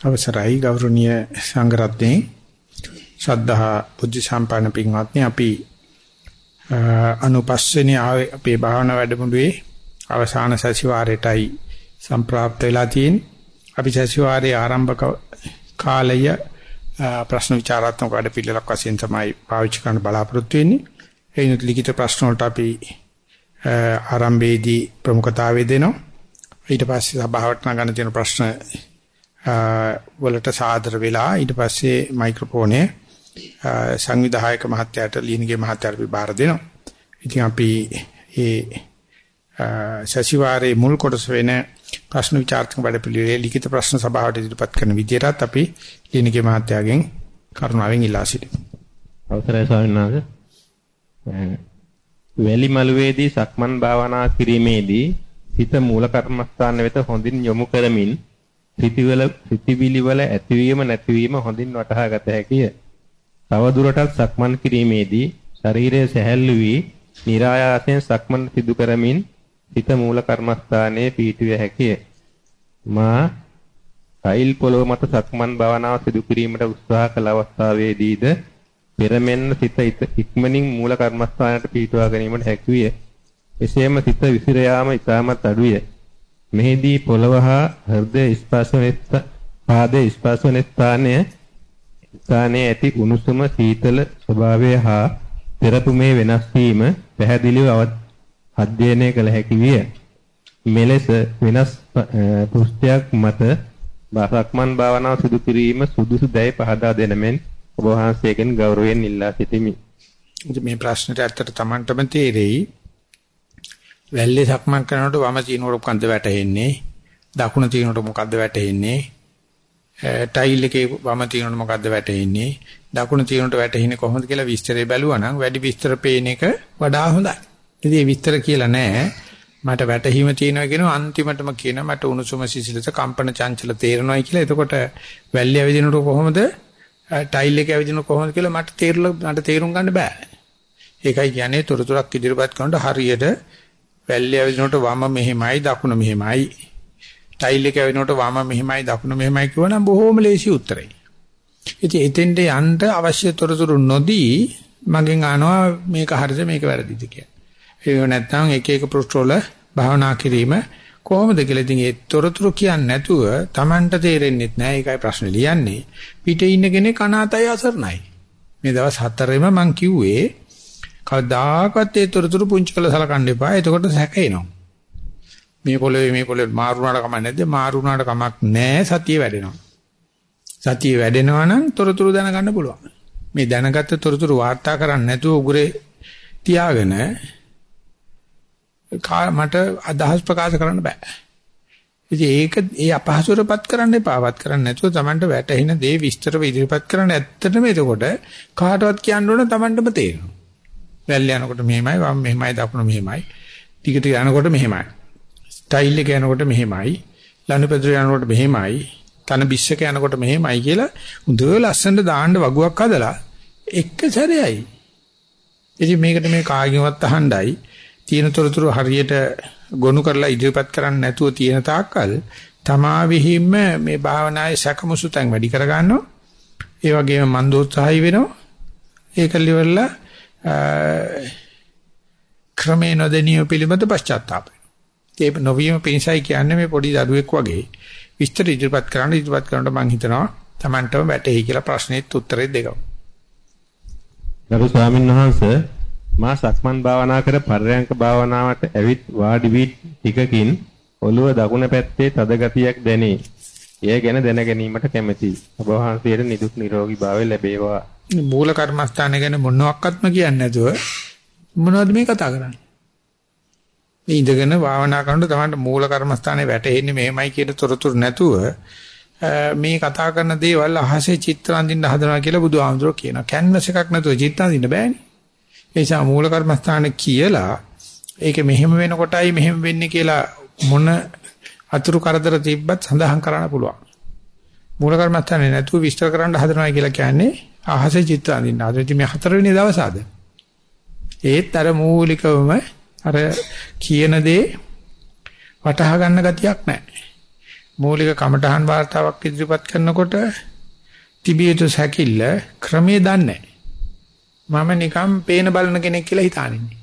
අවසරයි ගෞරවනීය සංඝරත්නයේ ශ්‍රද්ධා බුද්ධ සම්පන්න පින්වත්නි අපි අනුපස්සනේ ආවේ අපේ භාවනා වැඩමුළුවේ අවසාන සැසිවාරයටයි සම්ප්‍රාප්ත වෙලා තියෙන්නේ. අපි සැසිවාරයේ ආරම්භක කාලය ප්‍රශ්න විචාරාත්මක වැඩ පිළිලක් වශයෙන් තමයි පාවිච්චි කරන්න බලාපොරොත්තු වෙන්නේ. එයින් ලිඛිත ප්‍රශ්න වලට අපි ආරම්භයේදී ප්‍රමුඛතාවය දෙනවා. ඊට පස්සේ සභාවට නගන්න තියෙන ප්‍රශ්න වලට සාදර වෙලා ඊට පස්සේ මයික්‍රොෆෝනේ සංවිධායක මහත්තයාට ලියනගේ මහත්තයාට අපි බාර දෙනවා. ඉතින් අපි ඒ සතිವಾರයේ මුල් කොටස වෙන ප්‍රශ්න විචාරත්මක වැඩපිළිවෙලේ ලිඛිත ප්‍රශ්න සභාවට ඉදිරිපත් කරන විදියටත් අපි ලියනගේ මහත්තයාගෙන් කරුණාවෙන් ඉල්ලා සිටිමු. අවසරයි ස්වාමීන් වහන්සේ. වැලි මළුවේදී සක්මන් භාවනා කිරීමේදී සිත මූල කර්මස්ථාන වෙත හොඳින් යොමු කරමින් සිතිවල සිතිවිලි වල ඇතිවීම නැතිවීම හොඳින් වටහා ගත හැකිය. තව දුරටත් සක්මන් කිරීමේදී ශරීරය සැහැල්ලු වී નિરાයාසයෙන් සක්මන් සිදු කරමින් සිත මූල කර්මස්ථානයේ පීඨිය හැකිය. මා ටයිල් පොළොව මත සක්මන් භාවනාව සිදු කිරීමට උත්සාහ කළ අවස්ථාවේදීද පෙරමෙන්න සිත ඉක්මනින් මූල කර්මස්ථානයට පීඨවා ගැනීමට හැකිය. එසේම සිත විසිර යාම ඉතාමත් අඩුය. මෙහිදී පොළව හා හෘදය ස්පර්ශ වෙන පාදයේ ස්පර්ශ වෙන ස්ථානය ස්ථානයේ ඇති උණුසුම සීතල ස්වභාවය හා තෙරපුමේ වෙනස් වීම පැහැදිලිව අධ්‍යයනය කළ හැකි විය. මෙලෙස වෙනස් පෘෂ්ඨයක් මත බාසක්මන් භාවනාව සිදු කිරීම සුදුසු දැයි පහදා දෙන මෙන් ඔබ වහන්සේගෙන් ගෞරවයෙන් ඉල්ලා සිටිමි. මේ ප්‍රශ්නට ඇත්තට Tamanටම තේරෙයි වැල්ලේ සක්මන් කරනකොට වම තිනකොට මොකද්ද වැටෙන්නේ? දකුණ තිනකොට මොකද්ද වැටෙන්නේ? ටයිල් එකේ වම තිනකොට මොකද්ද වැටෙන්නේ? දකුණ තිනකොට වැටෙන්නේ කොහොමද කියලා විස්තරය බැලුවා නම් වැඩි විස්තර පේන එක වඩා හොඳයි. ඉතින් මේ විස්තර කියලා නෑ. මට වැටහීම තියෙනවා කියනවා අන්තිමටම කියන මට උණුසුම සිසිලස කම්පන චංචල තේරෙනවායි කියලා. එතකොට වැල්ලේ ඇවිදිනකොට කොහොමද ටයිල් එකේ ඇවිදිනකොට කොහොමද කියලා මට තේරලා මට තේරුම් ගන්න බෑ. ඒකයි කියන්නේ තොරතුරක් ඉදිරිපත් කරනකොට හරියට වැල්ලේ ඇවිදිනකොට වම මෙහෙමයි දකුණ මෙහෙමයි. ටයිල් එක ඇවිදිනකොට වම මෙහෙමයි දකුණ මෙහෙමයි කියවනම් බොහොම ලේසි උත්තරයි. ඉතින් එතෙන්ට යන්න අවශ්‍ය තොරතුරු නොදී මගෙන් අහනවා මේක හරිද මේක වැරදිද කියලා. ඒක නැත්නම් එක එක පෘෂ්ඨවල භාවනා කිරීම කොහොමද කියලා ඉතින් ඒ තොරතුරු කියන්නේ නැතුව Tamanට තේරෙන්නේ නැහැ. ඒකයි ප්‍රශ්නේ ලියන්නේ. පිටේ ඉන්න කෙනෙක් අනාතයි අසරණයි. මේ දවස් හතරෙම මං කිව්වේ කවදාකවත් ඒ තොරතුරු පුංචි කළ සලකන්න එපා. එතකොට සැකේනවා. මේ පොළවේ මේ පොළවේ මාරු වුණාට කමක් නැද්ද? මාරු වුණාට කමක් නැහැ. සතිය වැඩෙනවා. සතිය වැඩෙනවා නම් තොරතුරු දැනගන්න පුළුවන්. මේ දැනගත්ත තොරතුරු වාර්තා කරන්න නැතුව උගුරේ තියාගෙන මට අදහස් ප්‍රකාශ කරන්න බෑ. ඉතින් ඒක ඒ අපහසුරපත් කරන්න එපාවත් කරන්න නැතුව Tamanට වැටහෙන දේ විස්තරව ඉදිරිපත් කරන්න ඇත්තටම එතකොට කාටවත් කියන්න ඕන Tamanටම තේරෙනවා. වැල්ල යනකොට මෙහෙමයි වම් මෙහෙමයි දකුණ මෙහෙමයි. ටික ටික යනකොට මෙහෙමයි. ස්ටයිල් එක යනකොට මෙහෙමයි. ලනුපෙදුර යනකොට මෙහෙමයි. තන බිස්සක යනකොට මෙහෙමයි කියලා හොඳ ලස්සනට දාන්න වගුවක් හදලා එක සැරේයි ඉතින් මේකට මේ කාගෙවත් අහණ්ඩයි. තියෙන තොරතුරු හරියට ගොනු කරලා ඉදිරිපත් කරන්න නැතුව තියෙන තාක්කල් තමා විහිම්ම මේ භාවනායේ සැකමුසුතෙන් වැඩි කර ගන්නවා ඒ වගේම මන්දෝත්සහයි වෙනවා. ඒක liverලා ක්‍රමේ නොදෙනිය පිළිබඳ පශ්චාත්තාපය. ඒ නොවීම පිණිසයි කියන්නේ මේ පොඩි දරුවෙක් වගේ විස්තර ඉදිරිපත් කරන්න ඉදිරිපත් කරනකොට මම හිතනවා Tamanටම වැටෙයි කියලා ප්‍රශ්නෙත් උත්තරේ දෙකම. ගරු ස්වාමීන් වහන්සේ මා සක්මන් භාවනා කර පර්යංක භාවනාවට ඇවිත් වාඩි වී ටිකකින් ඔළුව දකුණ පැත්තේ තද ගතියක් දැනේ. එය ගැන දැන ගැනීමට කැමැතියි. ඔබ වහන්සේට නිදුක් නිරෝගී භාවය ලැබේවා. මූල කර්මස්ථාන ගැන මොනවත්ක්ම කියන්නේ නැතුව මොනවද මේ කතා කරන්නේ? මේ ඉඳගෙන භාවනා කරනකොට තමයි මූල කර්මස්ථානේ වැටෙන්නේ මෙහෙමයි කියන තොරතුරු නැතුව මේ කතා කරන දේවල් අහසේ චිත්‍ර අඳින්න හදනවා කියලා බුදුහාමුදුරුවෝ කියනවා. කැන්වස් එකක් නැතුව චිත්‍ර අඳින්න බෑනේ. ඒ නිසා මූල කර්මස්ථානේ කියලා ඒක මෙහෙම වෙනකොටයි මෙහෙම වෙන්නේ කියලා මොන අතුරු කරදර තිබ්බත් සඳහන් කරන්න පුළුවන්. මූල කර්මස්ථානේ නැතුව විස්තර කරන්න හදනවා කියලා කියන්නේ අහසේ චිත්‍ර අඳින්න. අද ඉතින් මේ හතරවෙනි දවස ආද. ඒත් අර මූලිකවම අර කියන දේ වටහා ගන්න ගතියක් නැහැ. මූලික කමඨහන් වාර්තාවක් ඉදිරිපත් කරනකොට තිබිය යුතු සැකිල්ල ක්‍රමයේ දන්නේ මම නිකම් පේන බලන කෙනෙක් කියලා හිතානින්නේ.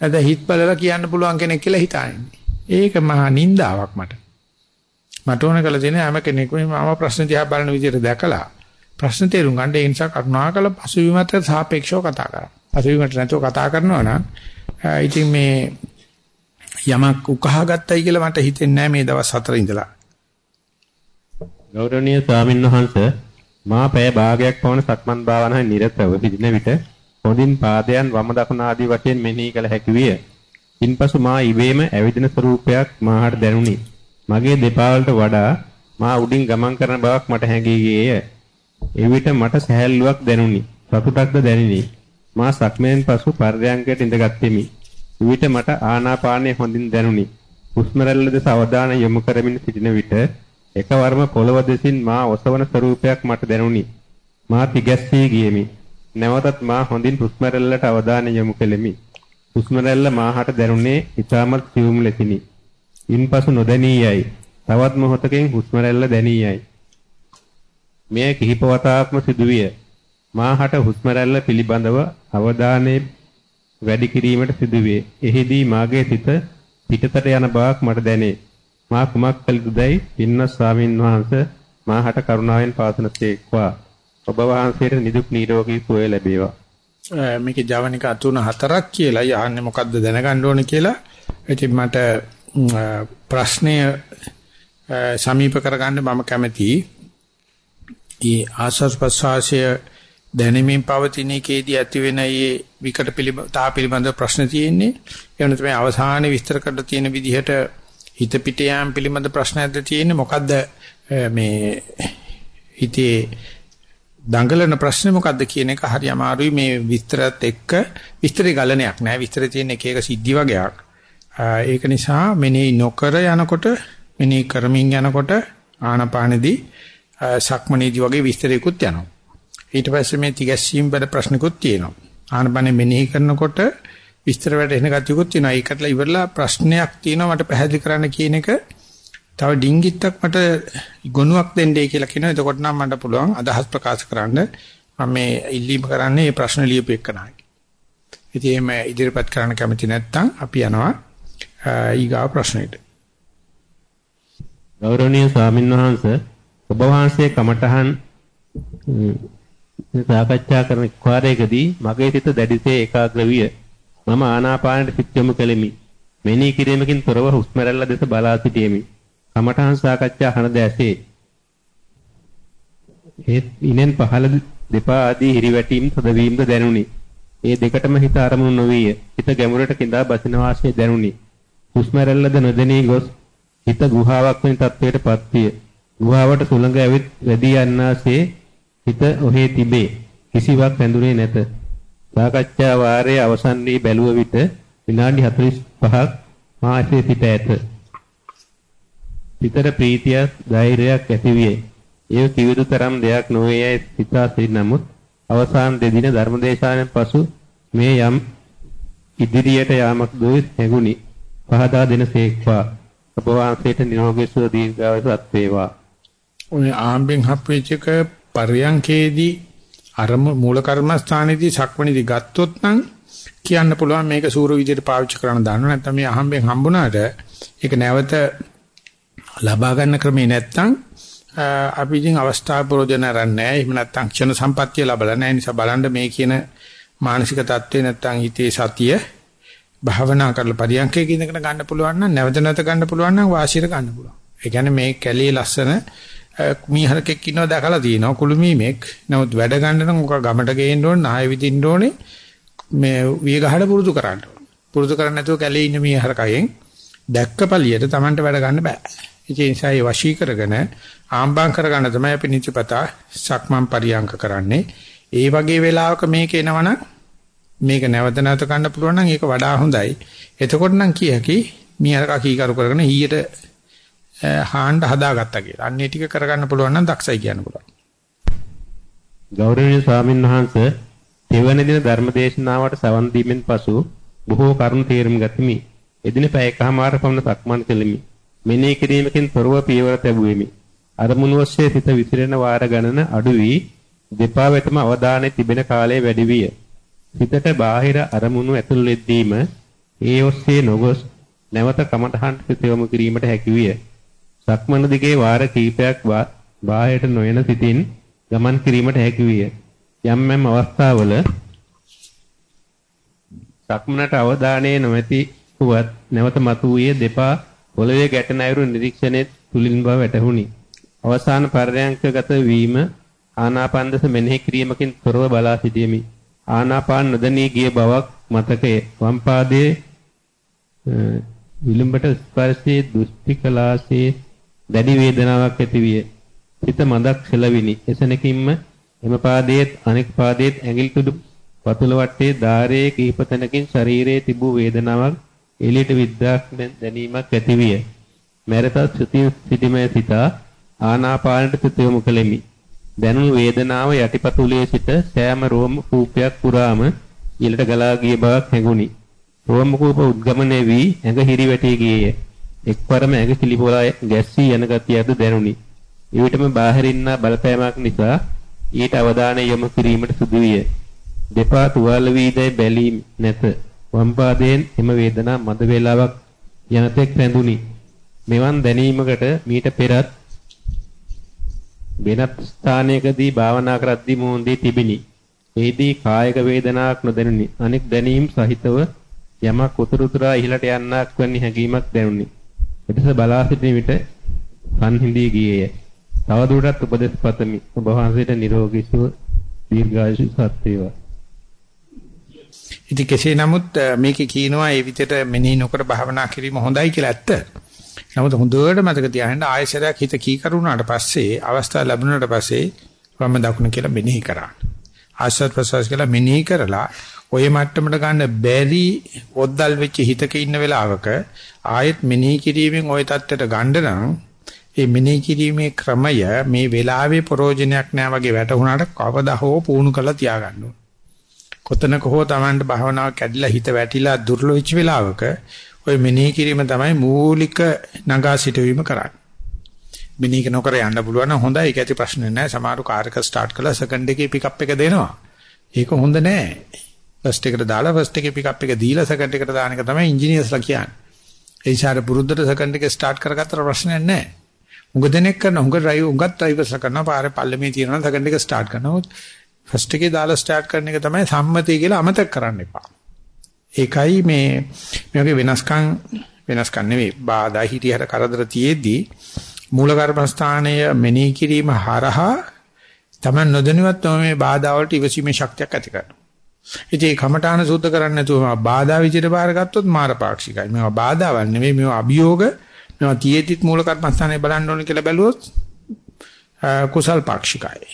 නැද හිත බලලා කියන්න පුළුවන් කෙනෙක් කියලා හිතානින්නේ. ඒක මහා නින්දාවක් මට. මට ඕන කළ දෙන හැම කෙනෙකුම මම ප්‍රශ්න දිහා බලන විදිහට දැකලා ප්‍රශ්න තේරුම් ගන්න ඒ නිසා කරුණාකර පසුවිමට සාපේක්ෂව කතා කරා. පසුවිමට නැතුව කතා කරනවා නම් ඉතින් මේ යමක් උකහා ගත්තයි කියලා මට හිතෙන්නේ නැහැ මේ දවස් හතර ඉඳලා. ගෞරවනීය ස්වාමින්වහන්සේ මා පැය භාගයක් පවන සක්මන් භාවනාවේ නිරතව සිටින විට හොඳින් පාදයන් වම දකුණ ආදී වශයෙන් මෙනෙහි කළ හැකි විය. ඉන්පසු මා ඉබේම ඇවිදින ස්වරූපයක් මාහට දැනුනි. මගේ දෙපා වඩා මා උඩින් ගමන් කරන බවක් මට හැඟී ගියේය. එවිට මට සැහැල්ලුවක් දැනුනි. සතුටක්ද දැනිනි. මා සක්මෙන් පසු පර්යංකයට ඉඳගත්ෙමි. එවිට මට ආනාපානය හොඳින් දැනුනි. හුස්ම රැල්ල දෙස අවධානය යොමු කරමින් සිටින විට එකවරම පොළව දෙසින් මා ඔසවන ස්වරූපයක් මට දැනුනි. මා තිගැස්සී ගියෙමි. නැවතත් මා හොඳින් හුස්ම රැල්ලට අවධානය යොමු කෙලෙමි. හුස්ම රැල්ල මාහට දැනුනේ ඊටමත් සියුම් ලෙසිනි. ඉන්පසු නොදැනී යයි. තවත් මොහොතකින් හුස්ම රැල්ල දැනී යයි. මෙය කිහිප වතාවක්ම සිදුවිය. මාහට හුස්ම රැල්ල පිළිබඳව අවධානය වැඩි කිරීමට සිදුවේ. එහිදී මාගේ සිත පිටතට යන බවක් මට දැනේ. මා කුමක් කළ යුතුදයි පින්න ස්වාමින් වහන්සේ මාහට කරුණාවෙන් පාසනසේක්වා. ඔබ වහන්සේට නිදුක් නිරෝගී සුවය ලැබේවා. මේකේ ජවනිකා තුන හතරක් කියලා යහන්නේ මොකද්ද දැනගන්න ඕනේ කියලා. ඉතින් මට ප්‍රශ්නය සමීප කරගන්න මම කැමතියි. ඒ ආස්වාස් ප්‍රසවාසය දැනෙමින් පවතින එකේදී ඇතිවෙන ඒ විකට පිළිබඳතා පිළිබඳ ප්‍රශ්න තියෙන්නේ. එවන තමයි අවසානයේ විස්තර කරලා තියෙන විදිහට හිත පිට යාම් පිළිබඳ ප්‍රශ්න ඇද්ද තියෙන්නේ? මොකද්ද මේ හිතේ දඟලන ප්‍රශ්නේ මොකද්ද කියන එක හරි අමාරුයි. මේ විස්තරත් එක්ක විස්තරي ගලණයක් නෑ. විස්තර තියෙන එක එක සිද්ධි වගේක් ඒක නිසා මෙනෙහි නොකර යනකොට මෙනෙහි කරමින් යනකොට ආනපානෙදී සක්මනේදී වගේ විස්තරයකුත් යනවා. ඊට පස්සේ මේ තිගැස්සීම් බඩ ප්‍රශ්නකුත් තියෙනවා. ආනපනේ මෙනෙහි කරනකොට විස්තර වැටෙන ගතියකුත් තියෙනවා. ඒකටලා ඉවරලා ප්‍රශ්නයක් තියෙනවා මට පැහැදිලි කරන්න කියන එක තව ඩිංගිත්තක් මට ගොනුවක් දෙන්නයි කියලා කියනවා. එතකොට නම් මට පුළුවන් අදහස් ප්‍රකාශ කරන්න මම මේ ඉල්ලීම කරන්නේ මේ ප්‍රශ්න ලියපු එකනයි. ඉතින් මේ ඉදිරිපත් කරන්න කැමති නැත්නම් අපි යනවා ඊගා ප්‍රශ්නෙට. ගෞරවනීය ස්වාමින්වහන්සේ ඔබ වහන්සේ කමඨහන් සාකච්ඡා කරන කාර්යයකදී මගේ සිත දැඩිසේ ඒකාග්‍ර විය. මම ආනාපානයට සිත් යොමු කෙලිමි. මෙනෙහි කිරීමකින් තොරව හුස්ම රැල්ල දෙස බලා සිටියෙමි. කමඨහන් සාකච්ඡා අහන දැසේ. ඒත් ඉනෙන් පහළ දෙපා ආදී හිරිවැටීම් තදවීමද දැනුනි. ඒ දෙකටම හිත අරමුණු නොවිය. හිත ගැඹුරට කිඳා බසින වාසිය දැනුනි. හුස්ම රැල්ලද නොදෙනී ගොස් හිත ගුහාවක් වෙන තත්වයටපත් විය. ගුහාවට සුළඟ ඇවිත් වැඩි යන්නාසේ හිත ඔහේ තිබේ. කිසිවක් ඇඳුනේ නැත. සාකච්ඡා වාරයේ අවසන් වී බැලුව විට විනාඩි 45ක් මා ඇසේ සිට ඇත. සිතට ප්‍රීතියක් ධෛර්යයක් ඇතිවිය. ඒ කිවිදු තරම් දෙයක් නොවේ යයි සිතා සිටි නමුත් අවසාන දෙදින ධර්මදේශාවෙන් පසු මේ යම් ඉදිරියට යාමක් දුයි හැඟුනි. පහදා දෙනසේක්වා. ඔබ වහන්සේට නිරෝගී සුව දීර්ඝායුෂත් වේවා. ඔය ආම්බෙන් හප්පෙච්ච එක පරියංකේදී අරම මූල කර්මස්ථානයේදී සක්මණේදී ගත්තොත් නම් කියන්න පුළුවන් මේක සූර විදියට පාවිච්චි කරන්න දාන්න. නැත්නම් මේ අහම්බෙන් හම්බුණාට ඒක නැවත ලබා ගන්න ක්‍රමේ නැත්නම් අපි ඉතින් අවස්ථාව ප්‍රෝජන ගන්නෑ එහෙම නැත්නම් ක්ෂණ සම්පත්තිය ලැබලා නැහැ. නිසා බලන්න මේ කියන මානසික தත්ත්වේ නැත්නම් හිතේ සතිය භාවනා කරලා පරියන්කේ ඉඳගෙන ගන්න පුළුවන් නම් නැවත නැවත ගන්න පුළුවන් නම් වාසියට ගන්න පුළුවන්. ඒ කියන්නේ මේ කැලේ ලස්සන මීහරකෙක් ඉන්නවා දැකලා තියෙනවා කුළුමීමෙක්. නමුත් වැඩ ගන්න නම් මොකක් ගමට ගේන්න ඕනේ, නාය විදින්න ඕනේ. මේ විය ගහලා පුරුදු කරන්න ඕනේ. පුරුදු කරන්නේ නැතුව කැලේ ඉන්න මීහරකයෙන් දැක්ක පළියට Tamanට වැඩ ගන්න බෑ. ඒ නිසා ඒ වශී කරගෙන ආම්බම් කරගන්න තමයි අපි නිතිපතා සක්මන් පරියන්ක කරන්නේ. ඒ වගේ වෙලාවක මේක එනවනම් මේක නැවත නැවත ගන්න පුළුවන් නම් ඒක වඩා හොඳයි. එතකොට නම් කියකි මීහරකා කීකරු කරගෙන ඊයට හාන්න හදාගත්තා කියලා. අන්නේ ටික කරගන්න පුළුවන් නම් දක්ෂයි කියන්න පුළුවන්. ගෞරවනීය ස්වාමීන් වහන්සේ දෙවන දින ධර්මදේශනාවට සවන් දීමෙන් පසු බොහෝ කරුණු තේරුම් ගතිමි. එදින පැය එකමාර පමණ සක්මන් කෙලිමි. මෙනෙහි කිරීමකින් තොරව පියවර තැබුවෙමි. අරමුණු ඔස්සේ සිත විසිරෙන වාර ගණන අඩු වී දෙපා වෙතම අවධානය තිබෙන කාලය වැඩි විය. සිතට බාහිර අරමුණු ඇතුල් වෙද්දීම ඒ ඔස්සේ නොගොස් නැවත කමඨහන් සිත යොමු කිරීමට හැකි විය. සක්මන දිගේ වාර කිහිපයක් බාහිරට නොයන සිතින් ගමන් කිරීමට හැකි විය. යම් යම් අවස්ථාවල සක්මනට අවධානය නොමැති වුවත් නැවත මතුවේ දෙපා පොළවේ ගැටෙන අයුරු නිරීක්ෂණයේ තුලින් බව වැටහුණි. අවසාන පරයන්කගත වීම ආනාපානදස මෙනෙහි කිරීමකින් තොරව බලා සිටීමි. ආනාපාන නොදැනී ගිය බවක් මතකයේ වම් පාදයේ විලුඹට ස්පර්ශයේ දෘෂ්ටි කලාසේ දැඩි වේදනාවක් ඇතිවිය. හිත මදක් සෙලවිනි. එසනකින්ම එම පාදයේත් අනෙක් පාදයේත් ඇඟිලි තුඩු පතුල වටේ ධාරයේ කිහිප තැනකින් ශරීරයේ තිබූ වේදනාවක් එළියට විද්‍යාවක් දැනීමක් ඇතිවිය. මරත සුතිය සිටිමේ සිතා ආනාපානට සිත යොමු කෙලිමි. දැනුණු වේදනාව යටිපතුලේ සිට සෑම රෝම කූපයක් පුරාම ඊළට ගලා ගිය බවක් හැඟුණි. රෝම කූප උද්ගමනය වී ඇඟ හිරි වැටී ගියේය. එක්වරම ඇඟ කිලිපොලා ගැස්සී යන ගතියද දැනුනි. ඊවිතම බාහිරින්න බලපෑමක් නිසා ඊට අවධානය යොමු කිරීමට සිදු විය. දෙපා තුවාල වීදයි බැලීම නැත. වම් පාදයෙන් එම වේදනා මද වේලාවක් යනතෙක් රැඳුනි. මෙවන් දැනීමකට මීට පෙරත් වෙනත් ස්ථානයකදී භාවනා කරද්දී මොහොන්දී තිබිනි. එෙහිදී කායික වේදනාවක් නොදැනුනි. අනෙක් දැනීම් සහිතව යමක් උතුරුතුරා ඉහළට යන්නක් වැනි හැඟීමක් දැනුනි. එතස බලා සිටින විට සංහිඳී ගියේය. තවදුරටත් උපදෙස් පතමි. ඔබ වහන්සේට නිරෝගී සුව දීර්ඝායුෂ සත් වේවා. ඉතින් කෙසේ නමුත් මේකේ කියනවා ඒ විදිහට මෙනෙහි නොකර භාවනා කිරීම හොඳයි කියලා ඇත්ත. නමුත් හොඳට මතක තියාගන්න ආයශරයක් හිත කීකරුණාට පස්සේ අවස්ථාව ලැබුණාට පස්සේ වම දකුණ කියලා මෙනෙහි කරා. ආශ්වාස ප්‍රශ්වාස කියලා මෙනෙහි කරලා ඔය මට්ටමට ගන්න බැරි ඔද්දල් වෙච්ච හිතක ඉන්න වෙලාවක ආයෙත් මෙනෙහි කිරීමෙන් ওই தත්ත්වයට ගන්න නම් ඒ මෙනෙහි කිරීමේ ක්‍රමය මේ වෙලාවේ ප්‍රෝජනයක් නෑ වගේ වැටුණාට කවදා හෝ පුහුණු කරලා තියාගන්න ඕන. කොතනක හෝ Tamanට භාවනාව කැඩිලා හිත වැටිලා දුර්වල වෙච්ච වෙලාවක ওই මෙනෙහි කිරීම තමයි මූලික නගා සිටවීම කරන්නේ. මෙනෙහි නොකර යන්න පුළුවන් නම් හොඳයි ඒක ඇති ප්‍රශ්න නෑ. සමහරු කාර් එක ස්ටාර්ට් කරලා සෙකන්ඩ් එකේ පිකප් එක දෙනවා. ඒක හොඳ නෑ. ෆස්ට් එකට දාලා ෆස්ට් එකේ පිකප් එක දීලා සෙකන්ඩ් එකට දාන එක තමයි ඉංජිනේර්ස්ලා කියන්නේ. ඒ ඉෂාර පුරුද්දට සෙකන්ඩ් එකේ ස්ටාර්ට් කරගත්තට ප්‍රශ්නයක් නෑ. උඟ දෙනෙක් කරන උඟ ඩ්‍රයිව් උඟත් ඩ්‍රයිවර්ස්ලා කරනවා පාරේ පල්ලමේ තියෙනවා සෙකන්ඩ් එක ස්ටාර්ට් කරනවා. ෆස්ට් එකේ දාලා ස්ටාර්ට් කරන එක තමයි සම්මතය කියලා අමතක කරන්න එපා. ඒකයි මේ මේ වගේ වෙනස්කම් වෙනස්කම් නෙවෙයි බාධා හිටියට කරදර තියේදී මූල කර්මස්ථානය මෙනෙහි කිරීම හරහා තමයි නොදැනුවත්වම මේ බාධා වලට ඉවසීමේ ශක්තියක් ඇති කරනවා. ඉතින් කමඨාන සුද්ධ කරන්නේ නැතුව බාධා විදිහට බාරගත්තොත් මාරපාක්ෂිකයි. මේවා බාධාවක් නෙවෙයි මේවා අභියෝග. මේවා තියේදිත් මූල කර්මස්ථානේ බලන්න ඕනේ කියලා බැලුවොත් කුසල් පාක්ෂිකයි.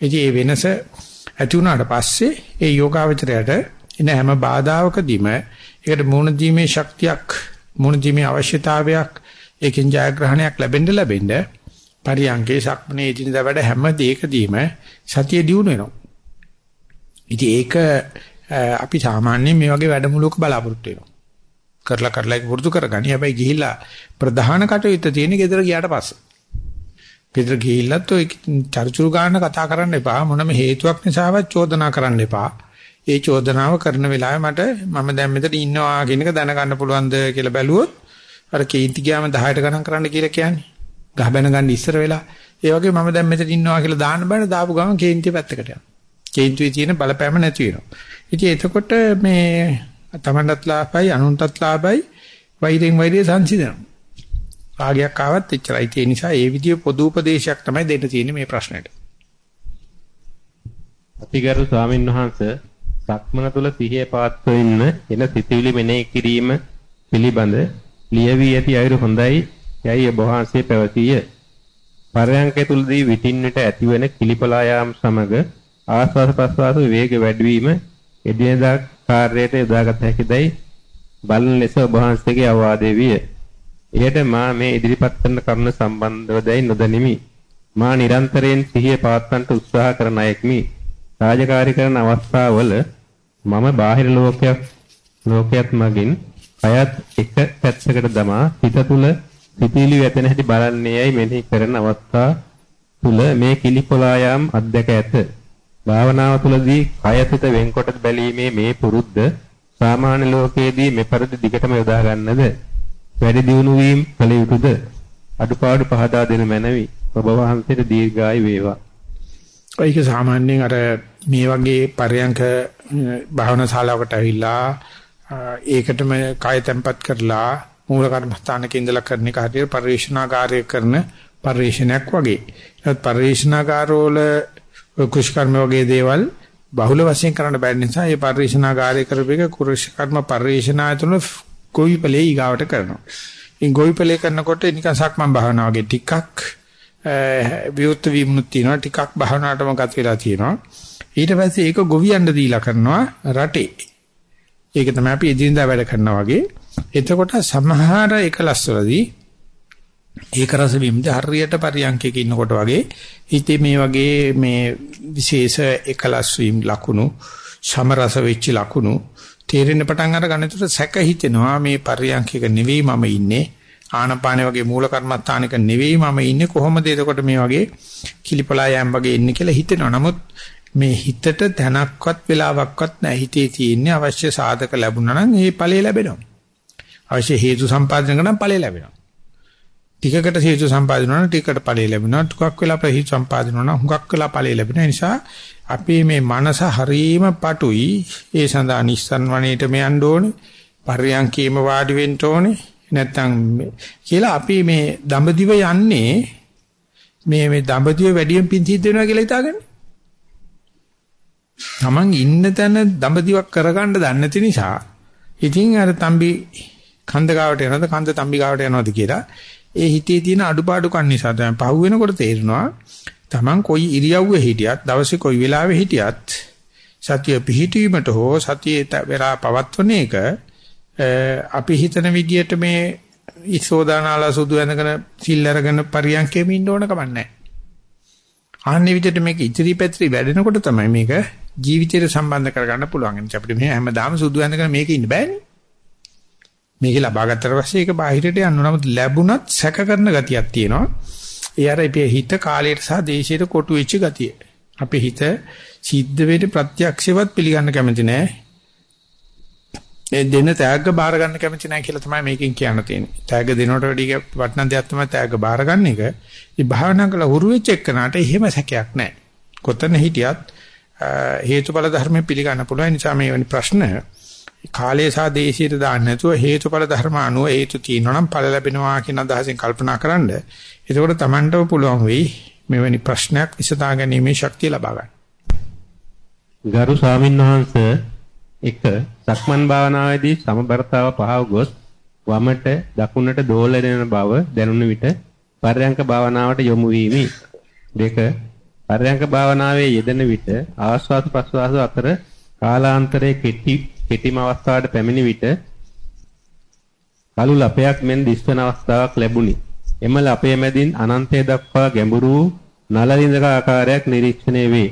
ඉතින් මේ වෙනස ඇති වුණාට පස්සේ ඒ යෝගාවචරයට එන හැම බාධාවකදීම ඒකට මුණ දීමේ ශක්තියක් මුණ දීමේ අවශ්‍යතාවයක් ඒකෙන් ජයග්‍රහණයක් ලැබෙන්න ලැබෙන්න පරියංගේ සක්මනේ ඉදිනදා වැඩ හැම දෙයකදීම සතිය දියුණු වෙනවා. ඉතින් ඒක අපි සාමාන්‍යයෙන් මේ වගේ වැඩමුළුවක බලාපොරොත්තු වෙනවා. කරලා කරලා ඒක වෘතු කරගනි. හැබැයි ගිහිල්ලා ප්‍රධාන කටයුත්ත තියෙන්නේ ගෙදර ගියාට පස්සේ. ගෙදර ගිහිල්ලත් ඔය චර්චුරු ගන්න කතා කරන්න එපා. මොනම හේතුවක් නිසාවත් චෝදනා කරන්න එපා. ඒ චෝදනාව කරන වෙලාවේ මට මම දැන් මෙතන ඉන්නවා කියන එක දැනගන්න පුළුවන්ද කියලා බැලුවොත් අර කේන්ති ගියාම 10ට ගණන් කරන්න කියලා කියන්නේ. ගහ බැන ගන්න ඉස්සර වෙලා. ඒ වගේ මම දැන් මෙතන ඉන්නවා කියලා දාන්න බෑ දාපු ගමන් කේන්තිය පැත්තකට යනවා. කේන්තුවේ තියෙන බලපෑම නැති වෙනවා. ඉතින් එතකොට මේ තමන්ටත් ලාභයි අනුන්ටත් ලාභයි වෛරෙන් වෛරය සංසිඳනවා. රාගයක් ආවත් එච්චරයි. ඒ නිසා ඒ විදිය පොදු උපදේශයක් තමයි දෙන්න තියෙන්නේ මේ ප්‍රශ්නෙට. අතිගරු ස්වාමීන් වහන්සේ සක්මන තුල සිහිය පාත්ව ඉන්න එන සිතිවිලි මෙනෙහි කිරීම පිළිබඳ ලියවි ඇති අයුරු හොඳයි යයි ඔබ වහන්සේ පැවසීය. පරයන්කය තුලදී විටින් විට ඇතිවන කිලිපලා යාම සමග ආස්වාද ප්‍රස්වාස වේග වැඩිවීම එදිනදා කාර්යයට යොදාගත හැකිදයි බලන ලෙස ඔබ වහන්සේගේ අවවාදයේ විය. එයට මා මේ ඉදිරිපත් කරන කරුණ සම්බන්ධව දැයි නොදනිමි. මා නිරන්තරයෙන් සිහිය පවත්වන්නට උත්සාහ කරන අයෙක්මි. රාජකාරී කරන අවස්ථාවල මම බාහිර ලෝකයක් ලෝකයක් මගින් අයත් එක පැත්තකට දමා හිත තුල සිතීලි වැටෙන හැටි බලන්නේයයි මෙනෙහි කරන අවස්ථා තුල මේ කිලිපොලායම් අධ්‍යක් ඇත. භාවනාව තුලදී කය සිත වෙන්කොට බැලීමේ මේ පුරුද්ද සාමාන්‍ය ලෝකයේදී මෙපරිදි දිගටම යොදා ගන්නද වැඩි දියුණු වීම කළ යුතුද අඩුපාඩු පහදා දෙන මැනවි ඔබ වහන්සේට දීර්ඝායු වේවා. ඒක සාමාන්‍යයෙන් අර මේ වගේ පරයන්ක භාවනා ශාලාවකට ඇවිල්ලා ඒකටම කය තැම්පත් කරලා මූල කර්මස්ථානක ඉඳලා කරන එක හරියට පරිශනාකාරය කරන පරිශනයක් වගේ. ඒත් පරිශනාකාරවල කුෂ්කර්ම වගේ දේවල් බහුල වශයෙන් කරන්න බැරි නිසා මේ පරිශනාකාරය කරපේක කුෂ්කර්ම පරිශනායතන ගොවිපලේ ඊගාවට කරනවා. ඉන් ගොවිපලේ කරනකොට නිකන් සක්මන් භාවනා වගේ ටිකක් විවුත් වීමුත් තියෙනවා ටිකක් භාවනාවටම ගත වෙලා තියෙනවා. ඊට පස්සේ ඒක ගොවියන්ට දීලා කරනවා රටේ. ඒක තමයි අපි එදිනදා වැඩ කරනවා වගේ. එතකොට සමහර එකලස්වලදී ඒක රස වීමද හරියට පරියන්කයක ඉන්නකොට වගේ හිතේ මේ වගේ මේ විශේෂ එකලස් වීම ලකුණු සමරස වෙච්ච ලකුණු තේරෙන්න පටන් අර ගන්නතර සැක හිතෙනවා මේ පරියන්කයක නෙවෙයි මම ඉන්නේ. ආනපාන වගේ මූල කර්මස්ථානක නෙවෙයි මම ඉන්නේ. කොහොමද එතකොට මේ වගේ කිලිපලා යෑම් වගේ ඉන්නේ කියලා හිතෙනවා. නමුත් මේ හිතට තැනක්වත් වෙලාවක්වත් නැහැ. හිතේ තියෙන්නේ අවශ්‍ය සාධක ලැබුණා නම් ඒ ඵලය ලැබෙනවා. අවශ්‍ය හේතු සම්පාදනය කරන ඵලය ලැබෙනවා. ටිකකට හේතු සම්පාදනය කරනවා ටිකකට ඵලය ලැබෙනවා. ටිකක් වෙලා ප්‍රහීත සම්පාදනය කරනවා හුඟක් වෙලා ඵලය ලැබෙන නිසා අපේ මේ මනස හරීම පටුයි. ඒ සඳහා නිස්සන් වණේට මෙයන්න ඕනේ. පර්යංකීම වාඩි වෙන්න ඕනේ. නැත්තම් කියලා අපි මේ දඹදිව යන්නේ මේ මේ දඹදිව වැඩියෙන් පිංචිත් වෙනවා කියලා හිතාගන්නේ. Taman ඉන්න තැන දඹදිවක් කරගන්න දන්නේ නැති නිසා ඉතින් අර තම්බි කන්ද ගාවට යනවද කන්ද තම්බි ගාවට යනවද කියලා ඒ හිතේ තියෙන අඩුපාඩුකම් නිසා තමයි පහු වෙනකොට තේරෙනවා Taman කොයි ඉරියව්වේ හිටියත් දවසේ කොයි වෙලාවෙ හිටියත් සතිය පිහිටීමට හෝ සතියේ වෙලා පවත්වන එක අපි හිතන විදියට මේ ඉසෝදානාලා සුදු ඇඳගෙන සිල් අරගෙන පරියන්කෙම ඉන්න ඕන කමක් නැහැ. ආන්නේ විදිහට මේක ඉතිරි පැතිරි වැඩෙනකොට තමයි මේක ජීවිතයට සම්බන්ධ කරගන්න පුළුවන්. එනිසා අපිට මේ හැමදාම සුදු ඇඳගෙන මේක ඉන්න බෑනේ. මේක ලබා ගත්තට පස්සේ ඒක බාහිරට යන්න නමුත් ලැබුණත් සැක කරන ගතියක් තියෙනවා. ඒ අර අපේ හිත කාලයට සහ දේශයට කොටු වෙච්ච ගතිය. අපේ හිත සිද්ධ වෙට ප්‍රත්‍යක්ෂවත් පිළිගන්න කැමති නෑ. ඒ දෙන තෑග්ග බාර ගන්න කැමති නෑ කියලා තමයි මේකෙන් කියන්න තියෙන්නේ. තෑග්ග දෙනවට වැඩිය වටින දෙයක් තමයි තෑග්ග බාර ගන්න එක. මේ භාවනා කළ හුරු වෙච්ච එකනට එහෙම සැකයක් නෑ. කොතන හිටියත් හේතුඵල ධර්ම පිළිගන්න පුළුවන් නිසා මේ වැනි ප්‍රශ්න කාලය සහ දේශයට දාන්න නැතුව හේතුඵල ධර්ම අනුව හේතු තියෙනවා නම් ඵල ලැබෙනවා කියන අදහසෙන් කල්පනා කරන්න. එතකොට Tamanටම පුළුවන් වෙයි මෙවැනි ප්‍රශ්නයක් විසඳා ගැනීමේ ශක්තිය ලබා ගන්න. ගරු ස්වාමින්වහන්සේ එක සක්මන් භාවනාවේදී සමබරතාව පහව ගොස් වමට දකුණට දෝලන බව දැනුන විට පර්යංක භාවනාවට යොමු වීමි. දෙක පර්යංක භාවනාවේ යෙදෙන විට ආස්වාද ප්‍රස්වාස අතර කාලාන්තරයේ කෙටි කෙටිම අවස්ථාවට පැමිණි විට කළු ලපයක් මෙන් දිස්වන අවස්ථාවක් ලැබුණි. එම ලපය මැදින් අනන්තය දක්වා ගැඹුරු නලලින්දක ආකාරයක් නිරීක්ෂණය වේ.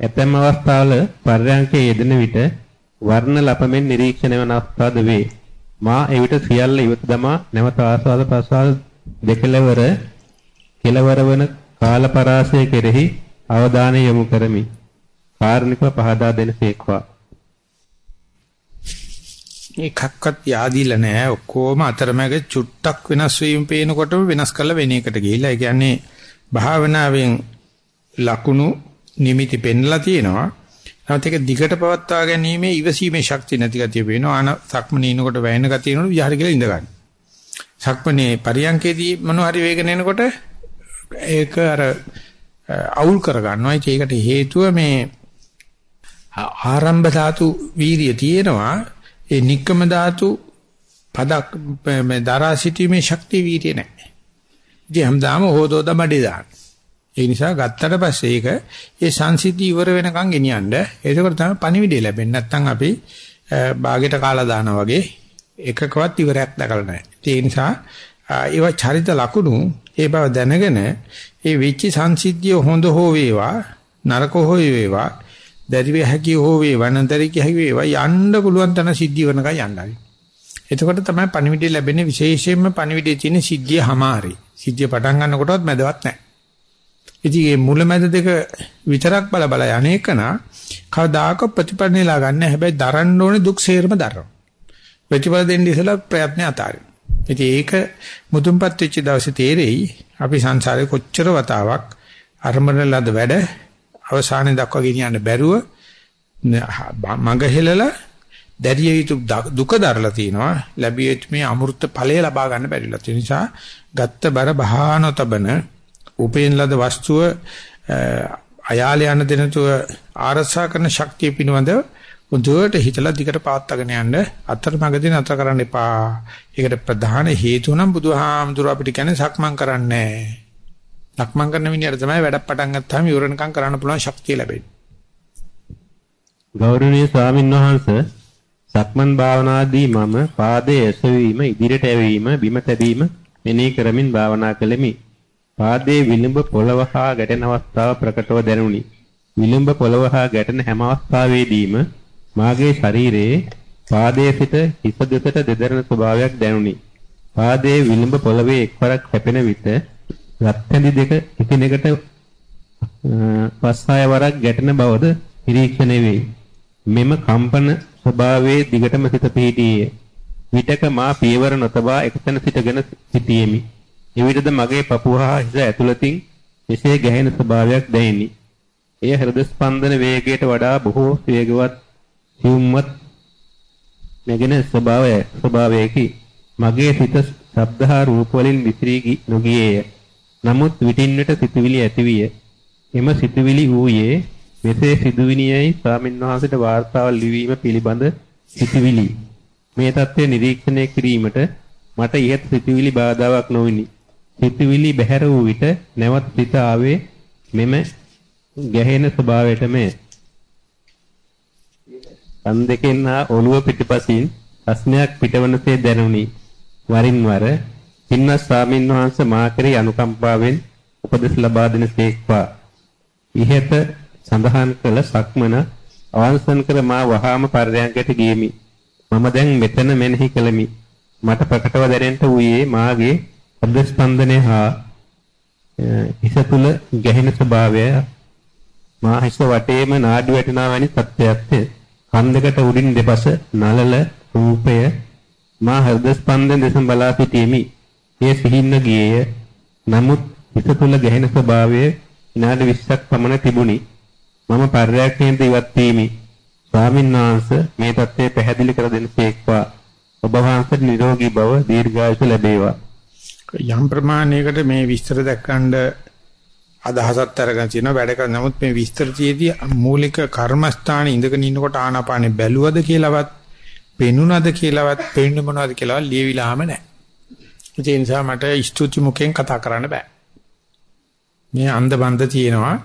ඇතැම් අවස්ථාවල පර්යංකයේ යෙදෙන විට වර්ණ ලපමෙන් නිරීක්ෂණය වන අවස්ථාද වේ. මා එවිට සියල්ල ඉවත දමා නැවත ආස්වාද ප්‍රසාද දෙකලවර කෙලවර වන කාලපරාසය කෙරෙහි අවධානය යොමු කරමි. කාර්නිකව පහදා දෙනසේක්වා. එකක්වත් yaadilla නැහැ. ඔක්කොම අතරමැග චුට්ටක් වෙනස් වීම පේනකොටම වෙනස් කරලා වෙන එකට ගිහිල්ලා. ඒ කියන්නේ භාවනාවෙන් ලකුණු නිමිති පෙන්ලා තියෙනවා. නමුත් ඒක දිගට පවත්වා ගැනීමේ ඉවසීමේ ශක්තිය නැති ගතිය පේනවා. ආන සක්මනේ ඉනකොට වැයෙන ගතිය නෝන විහාර කියලා ඉඳ ගන්න. සක්මනේ පරියන්කේදී මොනවා හරි වේගන එනකොට ඒක අර අවුල් කර ගන්නවා. ඒකට හේතුව මේ ආරම්භ ධාතු වීරිය තියෙනවා. ඒ නික්කම ධාතු පදක් මේ දරා සිටීමේ ශක්තිය වීර්ය නැහැ. ඉතින් හැමදාම හොදෝද බඩේ දාන්න. ඒ නිසා ගත්තට පස්සේ ඒක ඒ සංසිද්ධි ඉවර වෙනකන් ගෙනියන්න. ඒකකට තමයි පණිවිඩය ලැබෙන්නේ. නැත්තම් අපි බාගෙට කාලා දානා වගේ එකකවත් ඉවරයක් දැකලා නැහැ. ඒ නිසා ඒවා චරිත ලකුණු ඒ බව දැනගෙන ඒ වෙච්ච සංසිද්ධිය හොඳ හෝ වේවා නරක හෝ වේවා දැරිව හැකි හෝ වේවා නැතරික හැකි වේවා යන්න පුළුවන් තන සිද්ධි වෙනකන් යන්නයි. එතකොට තමයි පණිවිඩය ලැබෙන්නේ විශේෂයෙන්ම පණිවිඩයේ තියෙන සිද්ධිය හැමාරි. සිද්ධිය පටන් ගන්නකොටවත් මැදවත් නැහැ. ඉතින් මේ මුලමැද දෙක විතරක් බල බල යන්නේකන කවදාක ප්‍රතිපන්නේලා ගන්න හැබැයි දරන්න ඕනේ දුක් සේරම දරනවා. ප්‍රතිපල දෙන්න ඉස්සලා ප්‍රයත්න අතාරින්න. ඉතින් ඒක මුතුන්පත් වෙච්ච දවසේ තේරෙයි අපි සංසාරේ කොච්චර වතාවක් අරමුණ ලද වැඩ අවසානයේ දක්වා ගෙනියන්න බැරුව මඟ හෙලලා දැරිය යුතු දුක දරලා තිනවා ලැබිය යුතු මේ අමෘත ඵලය ලබා ගන්න බැරිලා තියෙන නිසා ගත්ත බර බහානතබන උපේන ලද වස්තුව අයාලේ යන දෙනතුව ආරසා කරන ශක්තිය පිනවද හොඳට හිතලා දිගට පාත්තගෙන යන්න අතරමඟදී නතර කරන්න එපා. ඒකට ප්‍රධාන හේතුව නම් බුදුහාමුදුර අපිට කියන්නේ සක්මන් කරන්නේ සක්මන් කරන මිනිහට තමයි වැඩක් පටන් ගත්තාම ඉවරණකම් කරන්න පුළුවන් ශක්තිය ලැබෙන්නේ. ගෞරවනීය ස්වාමින් වහන්සේ සක්මන් භාවනාදී මම පාදයේ එසවීම ඉදිරියට ඇවීම බිම තැබීම මෙනෙහි කරමින් භාවනා කළෙමි. පාදයේ විලුඹ පොළව හා ගැටෙන අවස්ථාව ප්‍රකටව දැනුනි. විලුඹ පොළව හා ගැටෙන හැම අවස්ථාවේදීම මාගේ ශරීරයේ පාදයේ සිට හිස දෙසට දෙදරන ස්වභාවයක් දැනුනි. පාදයේ විලුඹ පොළවේ එක්වරක් හැපෙන විට රත්ැඳි දෙක එකිනෙකට පස්හය වරක් ගැටෙන බවද නිරීක්ෂණය වේ. මෙම කම්පන ස්වභාවයේ දිගටම සිත පිහිටියේ. විටක මා පියවර නොතබා එකතැන සිටගෙන සිටියෙමි. එවිටද මගේ පපුව හා හිස ඇතුළතින් එසේ ගැහෙන ස්වභාවයක් දැනිනි. එය හෘද ස්පන්දන වේගයට වඩා බොහෝ වේගවත් සියුම්වත් නැගෙන ස්වභාවය ස්වභාවයකි. මගේ සිත ශබ්ද හා රූප වලින් විසිරී නොගියේය. නමුත් විටින් විට සිතුවිලි ඇතිවිය. එම සිතුවිලි ඌයේ මෙසේ සිදුවිනියයි ස්වාමින්වහන්සේට වාර්තාව ලිවීම පිළිබඳ සිතුවිලි. මේ தත්ත්වය නිරීක්ෂණය කිරීමට මට ඉහත සිතුවිලි බාධාවක් නොවිනි. සිතුවිලි බැහැර වූ විට නැවත සිත ආවේ මෙම ගැහෙන ස්වභාවයටමය. කන් දෙකෙන් හා ඔළුව පිටිපසින් රස්නයක් පිටවනසේ දැනුනි. වරින් වර පින්වත් ස්වාමින් වහන්සේ මා කෙරෙහි අනුකම්පාවෙන් උපදෙස් ලබා දෙන සේක්වා. ඉහත සඳහන් කළ සක්මන අවසන් කර මා වහාම පර්යංකයට ගියමි. මම දැන් මෙතන මෙනෙහි කළමි. මට ප්‍රකටව දැනෙන්න වූයේ මාගේ අබ්ද ස්පන්දනය හා හිස තුල ගැහෙන ස්වභාවය මා හිස වටේම නාඩි වැටෙනා වැනි තත්ත්වයක්ද කන් දෙකට උඩින් දෙපස නලල රූපය මා හෘද ස්පන්දන දෙස බලා සිටීමි. එය සිහින්න ගියේය. නමුත් හිස තුල ගැහෙන ස්වභාවය විනාඩි 20ක් පමණ තිබුණි. මම පර්යක්ෂයෙන් ඉවත් වීමි. ස්වාමීන් වහන්සේ මේ தත්ත්වය පැහැදිලි කර දෙන්නේක්වා. ඔබ වහන්සේට නිරෝගී බව දීර්ඝායුෂ ලැබේවා. යම් ප්‍රමාණයකට මේ විස්තර දක්වන්න අදහසක් අරගෙන තියෙනවා වැඩ කරන නමුත් මේ විස්තර තියේදී මූලික කර්මස්ථානේ ඉඳගෙන ඉන්නකොට ආනාපානෙ බැලුවද කියලාවත් පෙනුනද කියලාවත් පෙන්නේ මොනවද කියලාවත් ලියවිලාම නැහැ. ඒ නිසා මට ස්තුති මුඛයෙන් කතා කරන්න බෑ. මේ අන්ධ බන්ධ තියෙනවා.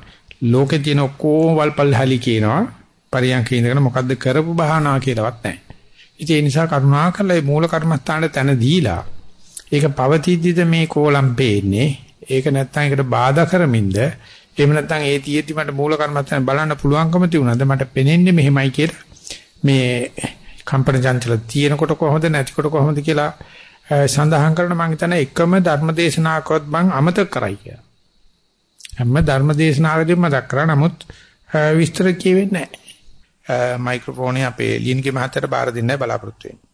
ලෝකේ තියෙන ඔක්කොම වල්පල් හැලි කියනවා. පරියන්ක ඉඳගෙන මොකද්ද කරපු බහනා කියලාවත් නැහැ. ඉතින් ඒ නිසා කරුණාකරලා මේ මූල කර්මස්ථානට තැන දීලා ඒක පවතිද්දිද මේ කෝලම් පේන්නේ? ඒක නැත්තම් ඒකට බාධා කරමින්ද? එහෙම නැත්තම් ඒ තියෙද්දි මට මූල කර්මස්ථාන බලන්න පුළුවන්කම තියුණාද? මට පෙනෙන්නේ මෙහෙමයි කියලා මේ කම්පන චංචල තියෙනකොට කොහොමද නැතිකොට කොහොමද කියලා සඳහන් කරන මම හිතන එකම ධර්මදේශනාවකවත් මම අමතක කරයි කියලා. හැම ධර්මදේශනාවකදීම මතක් කරා නමුත් විස්තර කියෙන්නේ නැහැ. මයික්‍රොෆෝනේ අපේ ලියන්ගේ මහත්තයට බාර දෙන්නයි බලාපොරොත්තු වෙන්නේ.